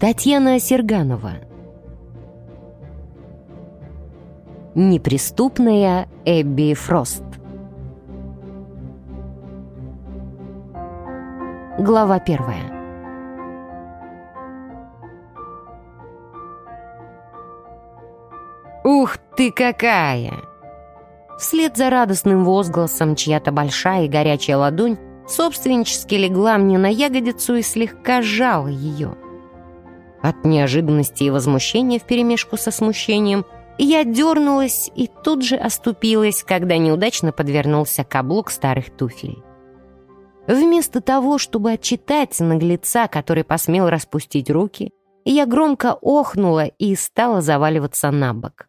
Татьяна Серганова Неприступная Эбби Фрост Глава первая «Ух ты какая!» Вслед за радостным возгласом чья-то большая и горячая ладонь собственнически легла мне на ягодицу и слегка сжала ее. От неожиданности и возмущения вперемешку со смущением я дернулась и тут же оступилась, когда неудачно подвернулся каблук старых туфель. Вместо того, чтобы отчитать наглеца, который посмел распустить руки, я громко охнула и стала заваливаться на бок.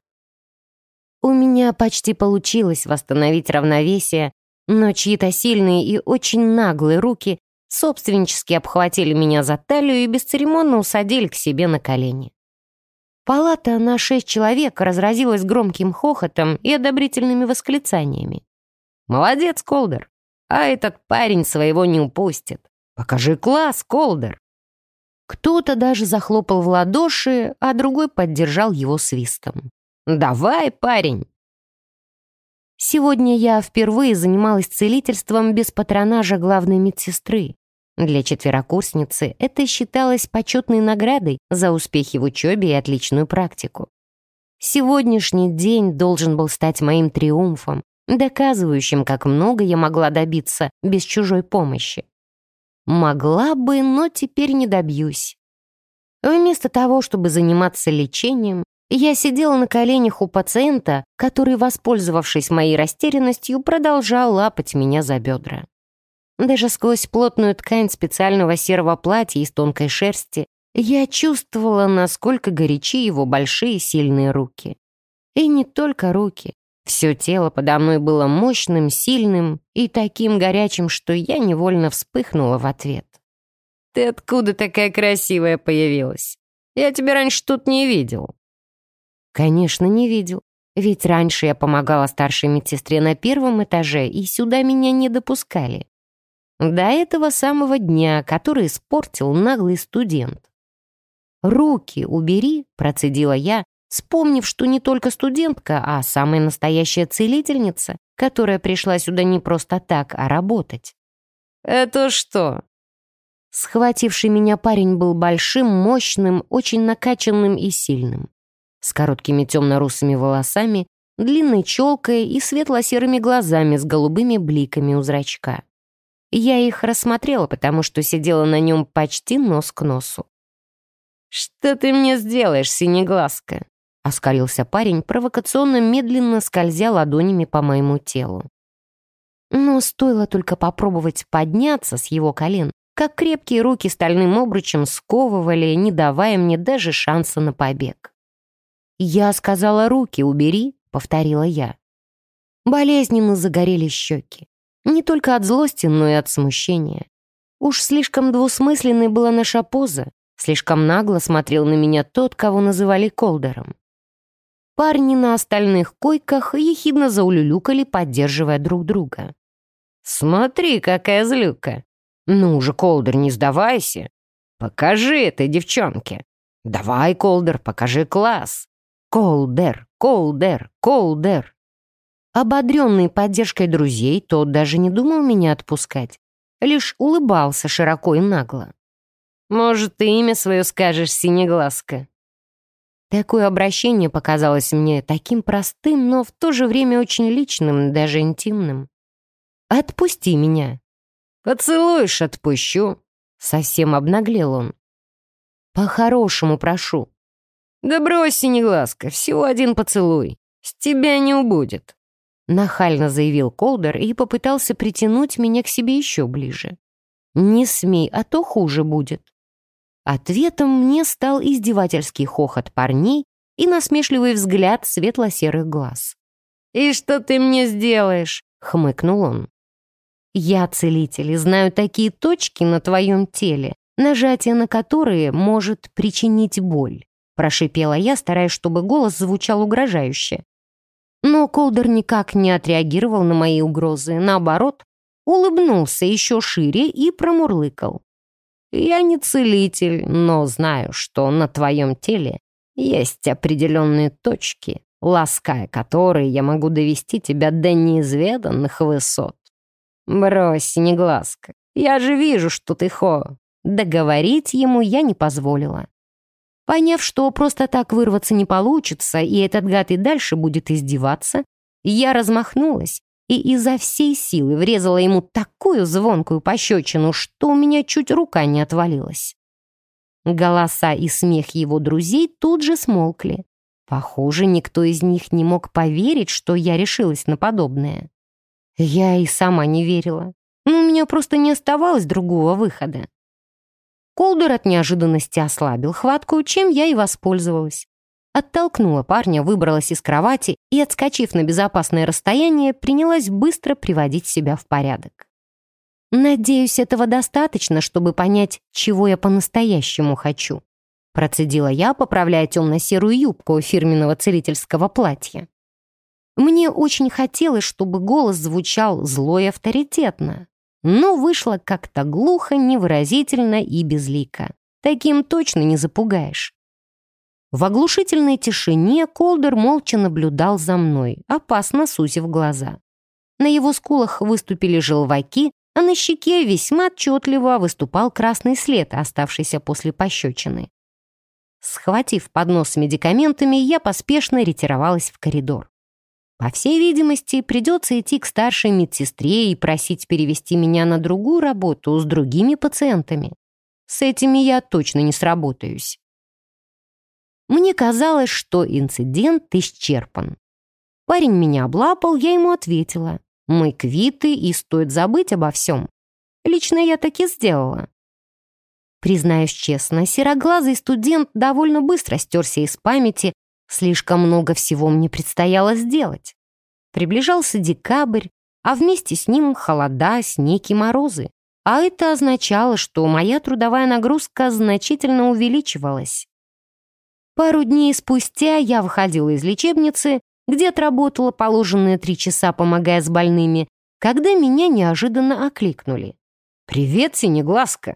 У меня почти получилось восстановить равновесие, но чьи-то сильные и очень наглые руки собственнически обхватили меня за талию и бесцеремонно усадили к себе на колени. Палата на шесть человек разразилась громким хохотом и одобрительными восклицаниями. «Молодец, Колдер! А этот парень своего не упустит! Покажи класс, Колдер!» Кто-то даже захлопал в ладоши, а другой поддержал его свистом. Давай, парень!» Сегодня я впервые занималась целительством без патронажа главной медсестры. Для четверокурсницы это считалось почетной наградой за успехи в учебе и отличную практику. Сегодняшний день должен был стать моим триумфом, доказывающим, как много я могла добиться без чужой помощи. Могла бы, но теперь не добьюсь. Вместо того, чтобы заниматься лечением, я сидела на коленях у пациента, который, воспользовавшись моей растерянностью, продолжал лапать меня за бедра. Даже сквозь плотную ткань специального серого платья из тонкой шерсти я чувствовала, насколько горячи его большие сильные руки. И не только руки. Все тело подо мной было мощным, сильным и таким горячим, что я невольно вспыхнула в ответ. «Ты откуда такая красивая появилась? Я тебя раньше тут не видел». Конечно, не видел. Ведь раньше я помогала старшей медсестре на первом этаже, и сюда меня не допускали. До этого самого дня, который испортил наглый студент. «Руки убери», — процедила я, вспомнив, что не только студентка, а самая настоящая целительница, которая пришла сюда не просто так, а работать. «Это что?» Схвативший меня парень был большим, мощным, очень накачанным и сильным с короткими темно-русыми волосами, длинной челкой и светло-серыми глазами с голубыми бликами у зрачка. Я их рассмотрела, потому что сидела на нем почти нос к носу. «Что ты мне сделаешь, синеглазка?» — оскалился парень, провокационно медленно скользя ладонями по моему телу. Но стоило только попробовать подняться с его колен, как крепкие руки стальным обручем сковывали, не давая мне даже шанса на побег. «Я сказала, руки убери», — повторила я. Болезненно загорели щеки. Не только от злости, но и от смущения. Уж слишком двусмысленной была наша поза, слишком нагло смотрел на меня тот, кого называли Колдером. Парни на остальных койках ехидно заулюлюкали, поддерживая друг друга. «Смотри, какая злюка! Ну же, Колдер, не сдавайся! Покажи этой девчонке! Давай, Колдер, покажи класс!» Колдер, Колдер, Колдер. Ободренный поддержкой друзей, тот даже не думал меня отпускать, лишь улыбался широко и нагло. «Может, ты имя свое скажешь, синеглазка?» Такое обращение показалось мне таким простым, но в то же время очень личным, даже интимным. «Отпусти меня». «Поцелуешь, отпущу». Совсем обнаглел он. «По-хорошему прошу. «Да брось, синеглазка, всего один поцелуй. С тебя не убудет», — нахально заявил Колдер и попытался притянуть меня к себе еще ближе. «Не смей, а то хуже будет». Ответом мне стал издевательский хохот парней и насмешливый взгляд светло-серых глаз. «И что ты мне сделаешь?» — хмыкнул он. «Я целитель и знаю такие точки на твоем теле, нажатие на которые может причинить боль прошипела я, стараясь, чтобы голос звучал угрожающе. Но Колдер никак не отреагировал на мои угрозы, наоборот, улыбнулся еще шире и промурлыкал. Я не целитель, но знаю, что на твоем теле есть определенные точки, лаская которые я могу довести тебя до неизведанных высот. Брось, негласка, я же вижу, что ты хо. Договорить ему я не позволила. Поняв, что просто так вырваться не получится, и этот гад и дальше будет издеваться, я размахнулась и изо всей силы врезала ему такую звонкую пощечину, что у меня чуть рука не отвалилась. Голоса и смех его друзей тут же смолкли. Похоже, никто из них не мог поверить, что я решилась на подобное. Я и сама не верила. Но у меня просто не оставалось другого выхода. Колдер от неожиданности ослабил хватку, чем я и воспользовалась. Оттолкнула парня, выбралась из кровати и, отскочив на безопасное расстояние, принялась быстро приводить себя в порядок. «Надеюсь, этого достаточно, чтобы понять, чего я по-настоящему хочу», процедила я, поправляя темно-серую юбку фирменного целительского платья. Мне очень хотелось, чтобы голос звучал зло и авторитетно, но вышло как-то глухо, невыразительно и безлико. Таким точно не запугаешь. В оглушительной тишине Колдер молча наблюдал за мной, опасно сузив глаза. На его скулах выступили желваки, а на щеке весьма отчетливо выступал красный след, оставшийся после пощечины. Схватив поднос с медикаментами, я поспешно ретировалась в коридор. По всей видимости, придется идти к старшей медсестре и просить перевести меня на другую работу с другими пациентами. С этими я точно не сработаюсь. Мне казалось, что инцидент исчерпан. Парень меня облапал, я ему ответила. Мы квиты, и стоит забыть обо всем. Лично я так и сделала. Признаюсь честно, сероглазый студент довольно быстро стерся из памяти, слишком много всего мне предстояло сделать. Приближался декабрь, а вместе с ним холода, снег и морозы. А это означало, что моя трудовая нагрузка значительно увеличивалась. Пару дней спустя я выходила из лечебницы, где отработала положенные три часа, помогая с больными, когда меня неожиданно окликнули. «Привет, Синеглазка!»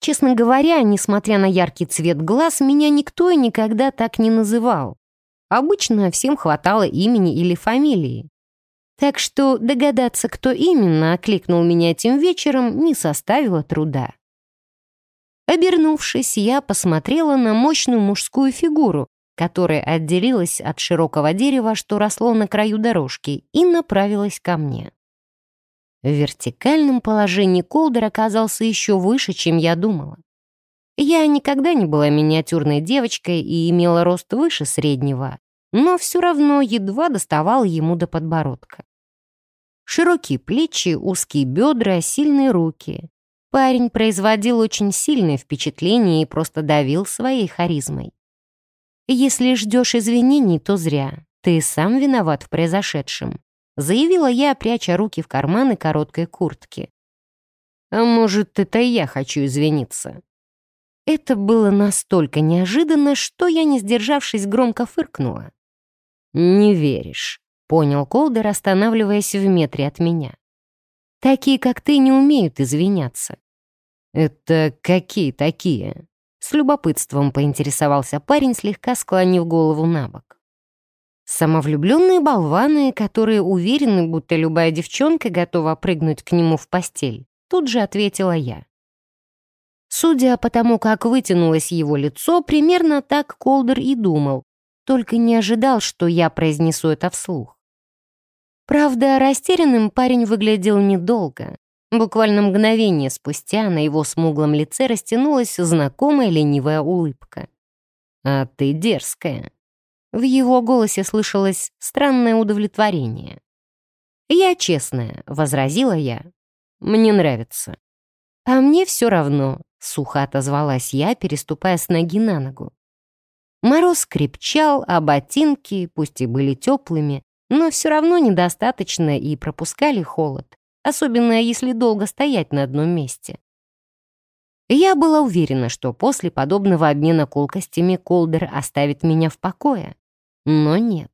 Честно говоря, несмотря на яркий цвет глаз, меня никто и никогда так не называл. Обычно всем хватало имени или фамилии. Так что догадаться, кто именно окликнул меня этим вечером, не составило труда. Обернувшись, я посмотрела на мощную мужскую фигуру, которая отделилась от широкого дерева, что росло на краю дорожки, и направилась ко мне. В вертикальном положении Колдер оказался еще выше, чем я думала. Я никогда не была миниатюрной девочкой и имела рост выше среднего, но все равно едва доставала ему до подбородка. Широкие плечи, узкие бедра, сильные руки. Парень производил очень сильное впечатление и просто давил своей харизмой. «Если ждешь извинений, то зря. Ты сам виноват в произошедшем», заявила я, пряча руки в карманы короткой куртки. «А может, это я хочу извиниться?» Это было настолько неожиданно, что я, не сдержавшись, громко фыркнула. «Не веришь», — понял Колдер, останавливаясь в метре от меня. Такие, как ты, не умеют извиняться». «Это какие такие?» С любопытством поинтересовался парень, слегка склонив голову на бок. Самовлюбленные болваны, которые уверены, будто любая девчонка готова прыгнуть к нему в постель, тут же ответила я. Судя по тому, как вытянулось его лицо, примерно так Колдер и думал, только не ожидал, что я произнесу это вслух. Правда, растерянным парень выглядел недолго. Буквально мгновение спустя на его смуглом лице растянулась знакомая ленивая улыбка. «А ты дерзкая». В его голосе слышалось странное удовлетворение. «Я честная», — возразила я. «Мне нравится». «А мне все равно», — сухо отозвалась я, переступая с ноги на ногу. Мороз крепчал, а ботинки, пусть и были теплыми, но все равно недостаточно и пропускали холод, особенно если долго стоять на одном месте. Я была уверена, что после подобного обмена колкостями Колдер оставит меня в покое, но нет.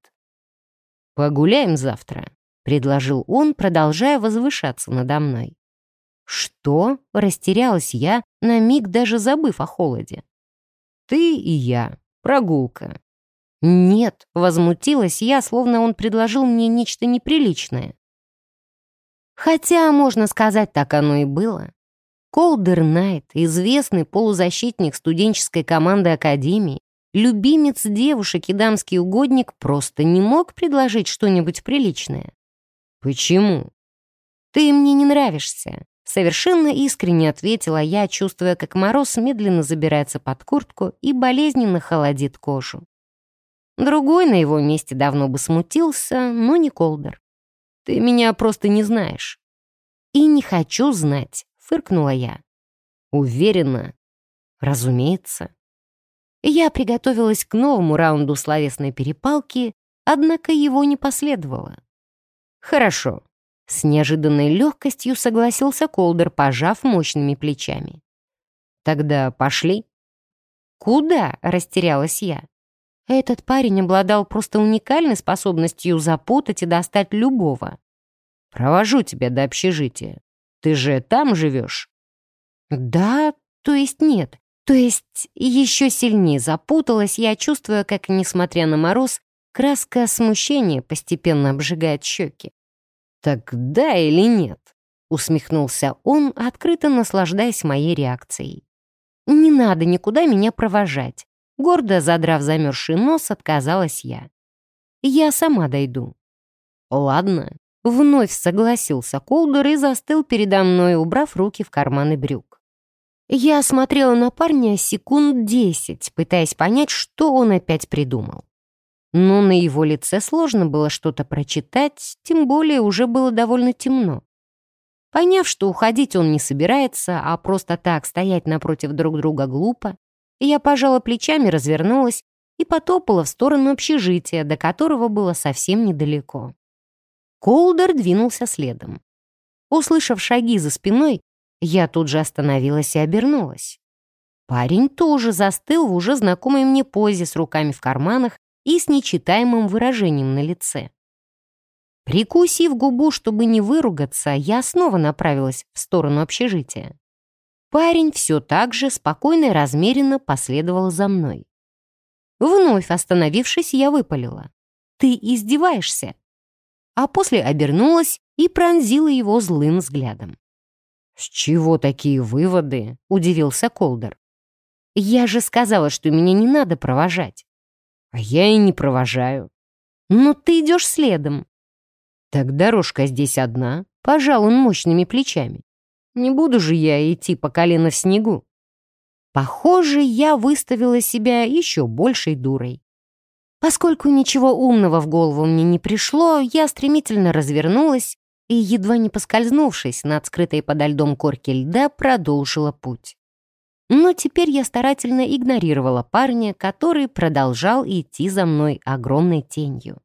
«Погуляем завтра», — предложил он, продолжая возвышаться надо мной. «Что?» — растерялась я, на миг даже забыв о холоде. «Ты и я. Прогулка». «Нет», — возмутилась я, словно он предложил мне нечто неприличное. Хотя, можно сказать, так оно и было. Колдер Найт, известный полузащитник студенческой команды Академии, любимец девушек и дамский угодник, просто не мог предложить что-нибудь приличное. «Почему?» «Ты мне не нравишься», — совершенно искренне ответила я, чувствуя, как мороз медленно забирается под куртку и болезненно холодит кожу. Другой на его месте давно бы смутился, но не Колдер. «Ты меня просто не знаешь». «И не хочу знать», — фыркнула я. «Уверена?» «Разумеется». Я приготовилась к новому раунду словесной перепалки, однако его не последовало. «Хорошо», — с неожиданной легкостью согласился Колдер, пожав мощными плечами. «Тогда пошли». «Куда?» — растерялась я. Этот парень обладал просто уникальной способностью запутать и достать любого. «Провожу тебя до общежития. Ты же там живешь?» «Да, то есть нет. То есть еще сильнее запуталась я, чувствуя, как, несмотря на мороз, краска смущения постепенно обжигает щеки. «Так да или нет?» — усмехнулся он, открыто наслаждаясь моей реакцией. «Не надо никуда меня провожать», — гордо задрав замерзший нос, отказалась я. «Я сама дойду». «Ладно», — вновь согласился Колдер и застыл передо мной, убрав руки в карманы брюк. Я смотрела на парня секунд десять, пытаясь понять, что он опять придумал. Но на его лице сложно было что-то прочитать, тем более уже было довольно темно. Поняв, что уходить он не собирается, а просто так стоять напротив друг друга глупо, я пожала плечами, развернулась и потопала в сторону общежития, до которого было совсем недалеко. Колдер двинулся следом. Услышав шаги за спиной, я тут же остановилась и обернулась. Парень тоже застыл в уже знакомой мне позе с руками в карманах и с нечитаемым выражением на лице. Прикусив губу, чтобы не выругаться, я снова направилась в сторону общежития. Парень все так же спокойно и размеренно последовал за мной. Вновь остановившись, я выпалила. «Ты издеваешься?» А после обернулась и пронзила его злым взглядом. «С чего такие выводы?» — удивился Колдер. «Я же сказала, что меня не надо провожать». «А я и не провожаю». «Но ты идешь следом». «Так дорожка здесь одна», — пожал он мощными плечами. «Не буду же я идти по колено в снегу». Похоже, я выставила себя еще большей дурой. Поскольку ничего умного в голову мне не пришло, я стремительно развернулась и, едва не поскользнувшись над скрытой подо льдом корки льда, продолжила путь. Но теперь я старательно игнорировала парня, который продолжал идти за мной огромной тенью.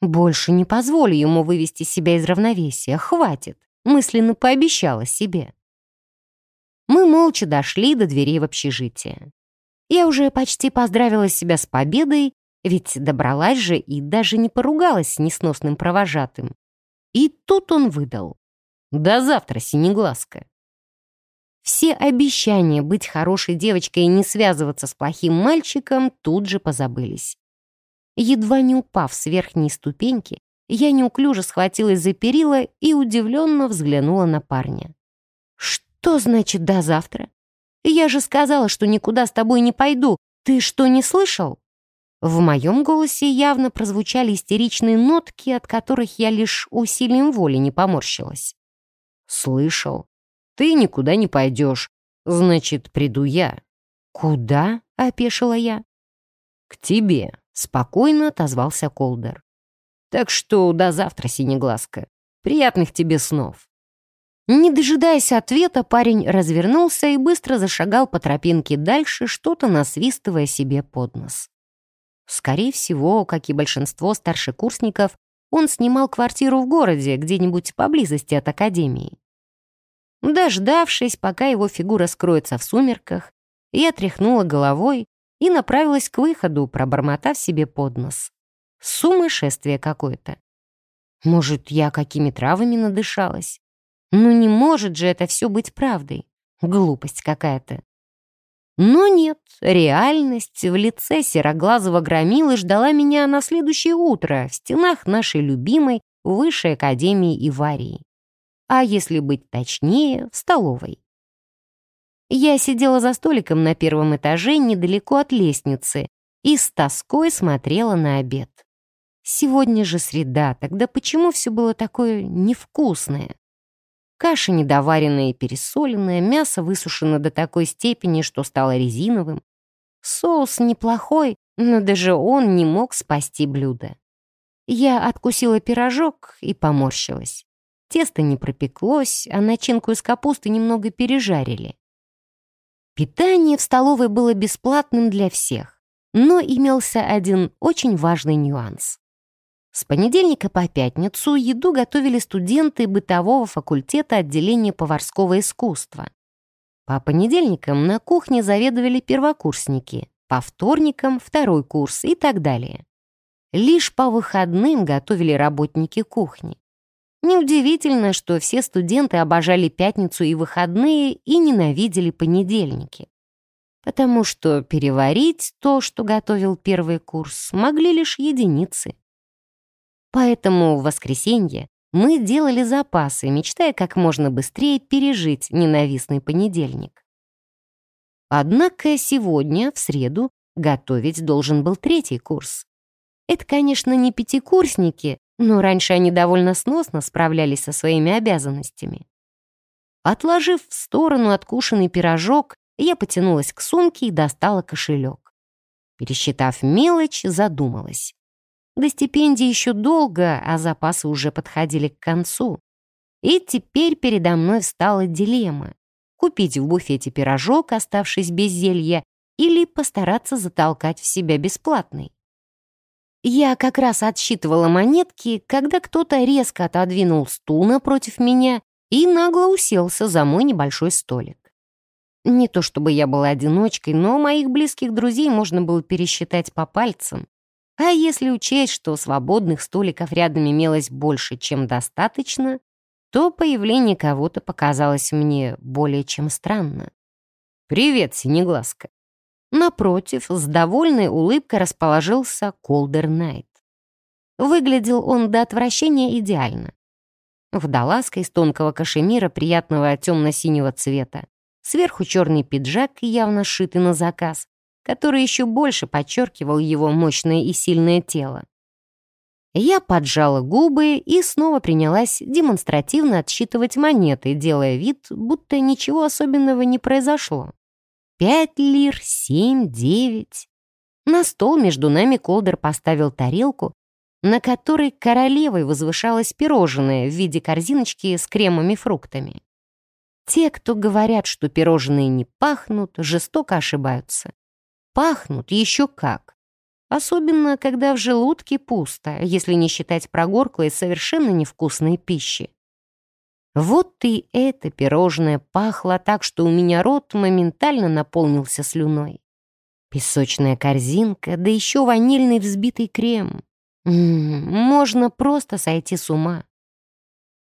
«Больше не позволю ему вывести себя из равновесия, хватит», мысленно пообещала себе. Мы молча дошли до дверей в общежитие. Я уже почти поздравила себя с победой, ведь добралась же и даже не поругалась с несносным провожатым. И тут он выдал. «До завтра, синеглазка». Все обещания быть хорошей девочкой и не связываться с плохим мальчиком тут же позабылись. Едва не упав с верхней ступеньки, я неуклюже схватилась за перила и удивленно взглянула на парня. «Что значит «до завтра»? Я же сказала, что никуда с тобой не пойду. Ты что, не слышал?» В моем голосе явно прозвучали истеричные нотки, от которых я лишь усилием воли не поморщилась. «Слышал. Ты никуда не пойдешь. Значит, приду я». «Куда?» — опешила я. «К тебе», — спокойно отозвался Колдер. «Так что до завтра, Синеглазка. Приятных тебе снов». Не дожидаясь ответа, парень развернулся и быстро зашагал по тропинке дальше, что-то насвистывая себе под нос. Скорее всего, как и большинство старшекурсников, он снимал квартиру в городе, где-нибудь поблизости от академии. Дождавшись, пока его фигура скроется в сумерках, я тряхнула головой и направилась к выходу, пробормотав себе под нос. Сумасшествие какое-то. Может, я какими травами надышалась? Ну не может же это все быть правдой. Глупость какая-то. Но нет, реальность в лице сероглазого громилы ждала меня на следующее утро в стенах нашей любимой Высшей Академии Иварии. А если быть точнее, в столовой. Я сидела за столиком на первом этаже недалеко от лестницы и с тоской смотрела на обед. Сегодня же среда, тогда почему все было такое невкусное? Каша недоваренная и пересоленная, мясо высушено до такой степени, что стало резиновым. Соус неплохой, но даже он не мог спасти блюдо. Я откусила пирожок и поморщилась. Тесто не пропеклось, а начинку из капусты немного пережарили. Питание в столовой было бесплатным для всех, но имелся один очень важный нюанс. С понедельника по пятницу еду готовили студенты бытового факультета отделения поварского искусства. По понедельникам на кухне заведовали первокурсники, по вторникам — второй курс и так далее. Лишь по выходным готовили работники кухни. Неудивительно, что все студенты обожали пятницу и выходные и ненавидели понедельники. Потому что переварить то, что готовил первый курс, могли лишь единицы. Поэтому в воскресенье мы делали запасы, мечтая как можно быстрее пережить ненавистный понедельник. Однако сегодня, в среду, готовить должен был третий курс. Это, конечно, не пятикурсники, но раньше они довольно сносно справлялись со своими обязанностями. Отложив в сторону откушенный пирожок, я потянулась к сумке и достала кошелек. Пересчитав мелочь, задумалась. До стипендии еще долго, а запасы уже подходили к концу. И теперь передо мной встала дилемма. Купить в буфете пирожок, оставшись без зелья, или постараться затолкать в себя бесплатный. Я как раз отсчитывала монетки, когда кто-то резко отодвинул стул напротив меня и нагло уселся за мой небольшой столик. Не то чтобы я была одиночкой, но моих близких друзей можно было пересчитать по пальцам. А если учесть, что свободных столиков рядом имелось больше, чем достаточно, то появление кого-то показалось мне более чем странно. «Привет, Синеглазка!» Напротив, с довольной улыбкой расположился Колдер Найт. Выглядел он до отвращения идеально. Водолазка из тонкого кашемира приятного темно-синего цвета. Сверху черный пиджак, явно сшитый на заказ, который еще больше подчеркивал его мощное и сильное тело. Я поджала губы и снова принялась демонстративно отсчитывать монеты, делая вид, будто ничего особенного не произошло. Пять лир, семь, девять. На стол между нами Колдер поставил тарелку, на которой королевой возвышалось пирожное в виде корзиночки с кремами и фруктами. Те, кто говорят, что пирожные не пахнут, жестоко ошибаются. Пахнут еще как. Особенно, когда в желудке пусто, если не считать прогорклой совершенно невкусной пищи. Вот и это пирожное пахло так, что у меня рот моментально наполнился слюной. Песочная корзинка, да еще ванильный взбитый крем. М -м, можно просто сойти с ума.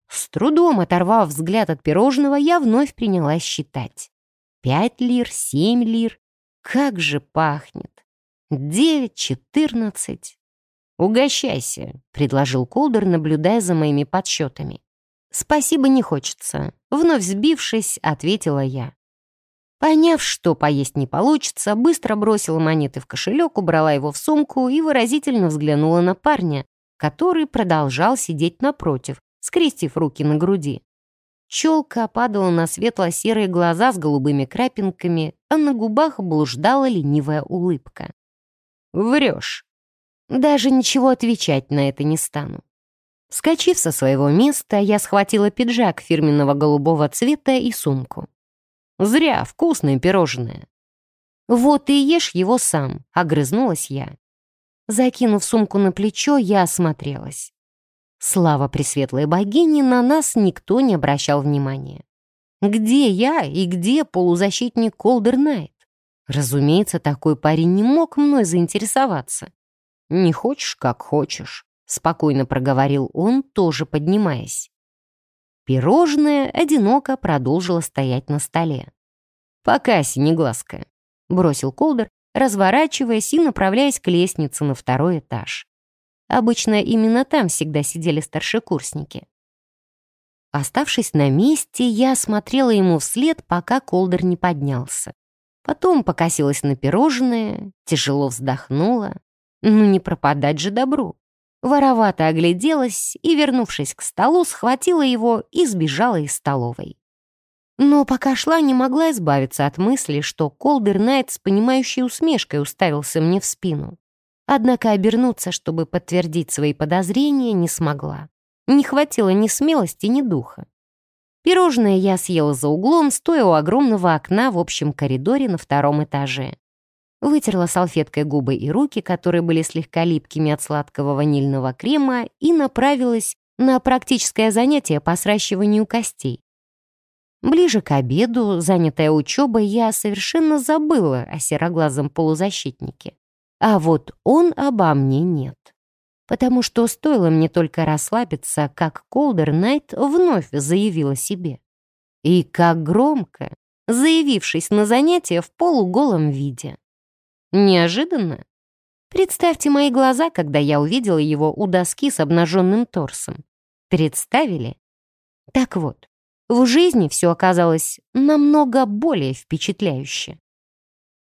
С трудом оторвав взгляд от пирожного, я вновь принялась считать. Пять лир, семь лир, как же пахнет! Девять, четырнадцать. «Угощайся», — предложил Колдер, наблюдая за моими подсчетами. «Спасибо не хочется», — вновь сбившись, ответила я. Поняв, что поесть не получится, быстро бросила монеты в кошелек, убрала его в сумку и выразительно взглянула на парня, который продолжал сидеть напротив, скрестив руки на груди. Челка падала на светло-серые глаза с голубыми крапинками, а на губах блуждала ленивая улыбка. «Врешь». Даже ничего отвечать на это не стану. Скочив со своего места, я схватила пиджак фирменного голубого цвета и сумку. «Зря, вкусное пирожное». «Вот и ешь его сам», — огрызнулась я. Закинув сумку на плечо, я осмотрелась. Слава Пресветлой Богине, на нас никто не обращал внимания. Где я и где полузащитник Колдер Найт? Разумеется, такой парень не мог мной заинтересоваться. «Не хочешь, как хочешь», — спокойно проговорил он, тоже поднимаясь. Пирожное одиноко продолжило стоять на столе. «Пока, синеглазка», — бросил Колдер, разворачиваясь и направляясь к лестнице на второй этаж. Обычно именно там всегда сидели старшекурсники. Оставшись на месте, я смотрела ему вслед, пока Колдер не поднялся. Потом покосилась на пирожное, тяжело вздохнула. Ну не пропадать же добру. Воровато огляделась и, вернувшись к столу, схватила его и сбежала из столовой. Но пока шла, не могла избавиться от мысли, что Колдер Найт с понимающей усмешкой уставился мне в спину. Однако обернуться, чтобы подтвердить свои подозрения, не смогла. Не хватило ни смелости, ни духа. Пирожное я съела за углом, стоя у огромного окна в общем коридоре на втором этаже. Вытерла салфеткой губы и руки, которые были слегка липкими от сладкого ванильного крема, и направилась на практическое занятие по сращиванию костей. Ближе к обеду, занятая учебой, я совершенно забыла о сероглазом полузащитнике. А вот он обо мне нет потому что стоило мне только расслабиться, как Колдер Найт вновь заявил о себе. И как громко, заявившись на занятие в полуголом виде. Неожиданно. Представьте мои глаза, когда я увидела его у доски с обнаженным торсом. Представили? Так вот, в жизни все оказалось намного более впечатляюще.